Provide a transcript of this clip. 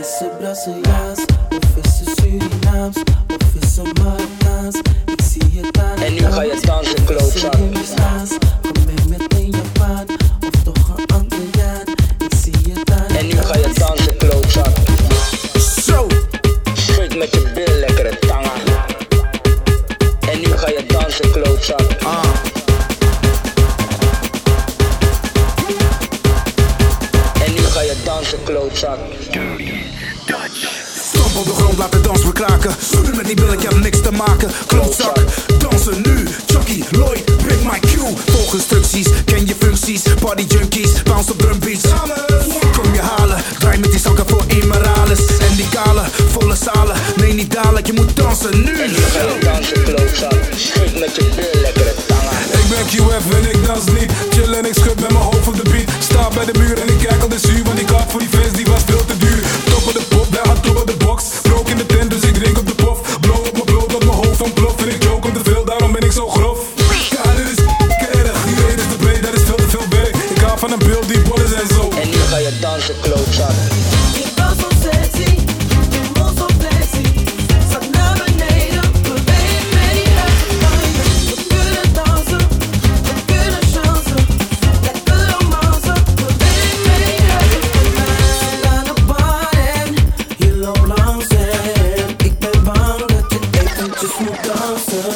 Is ze Braziliaans of is ze Surinaams of is ze Marokkaans? Ik zie het aan En nu ga je dansen, klootzak. Kom mee met een Japan of toch een Antilliaan? Ik zie het aan En nu ga je dansen, klootzak. Zo, Schud met je bil, lekkere tanga. En nu ga je dansen, klootzak. ah. Dansen, klootzak. Stamp op de grond, laat de dans verkraken. Met die billen, ik heb niks te maken. Klootzak, dansen nu. Chucky, Lloyd, Big My Q. Volg instructies, ken je functies. Party junkies, bounce op drumbeats. Kom je halen, draai met die zakken voor Immorales. En die kale, volle zalen. Nee, niet dadelijk, je moet dansen nu. Dansen, klootzak. Schud kijk al de zuur Want die kaart voor die fans die was veel te duur. Top op de pop, bij haar top op de box. Rook in de tent dus ik drink op de pof. Blow op mijn bloot tot mijn hoofd van plof. En ik joke om te veel, daarom ben ik zo grof. Ja, dit is erg Iedereen is te breed, dat is veel te veel werk. Ik hou van een beeld die bollen en zo. En nu ga je dansen, klootzak. Just move closer.